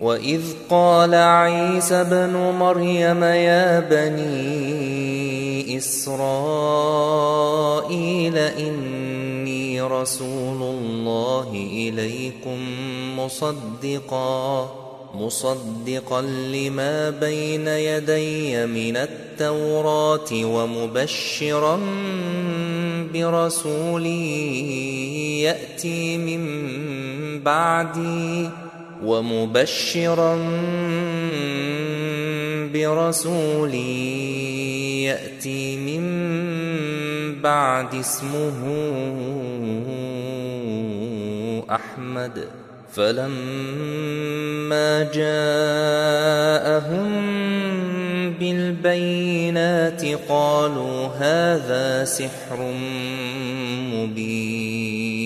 وإذ قال عيسى ابن مريم يا بني إسرائيل إني رسول الله إليكم مصدقا مصدقا لما بين يدي من التوراة ومبشرا برسول يأتي من بعدي ومبشرا برسول يأتي من بعد اسمه أحمد. فلما جاءهم بالبينات قالوا هذا سحر مبين.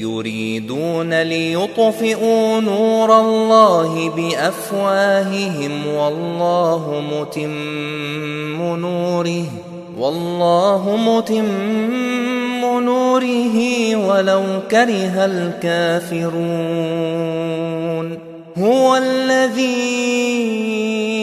يريدون ليطفئوا نور الله بأفواههم والله متم نوره والله متم نوره ولو كره الكافرون. هو الذي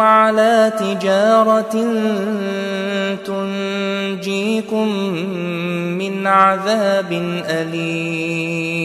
على تجارة تنجيكم من عذاب أليم.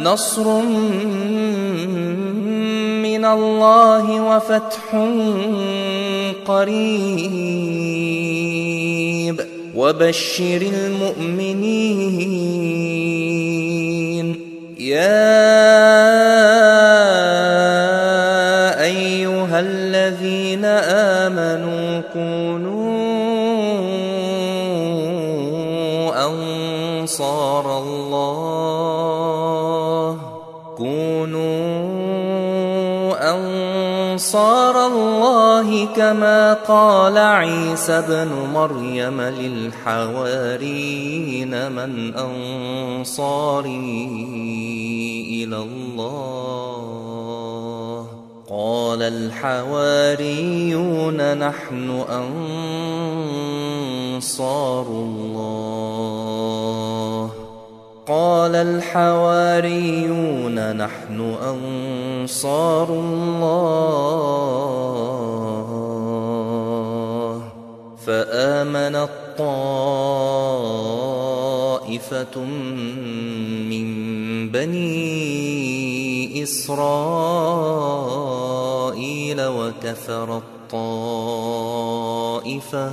نصر من الله وفتح قريب. وبشر المؤمنين. يا أيها الذين آمنوا كونوا أنصار الله كونوا أنصار الله كما قال عيسى ابن مريم للحواريين من أنصاري إلى الله قال الحواريون نحن أنصار الله قال الحواريون نحن أنصار الله. فآمنت طائفة من بني إسرائيل وكفر الطائفة.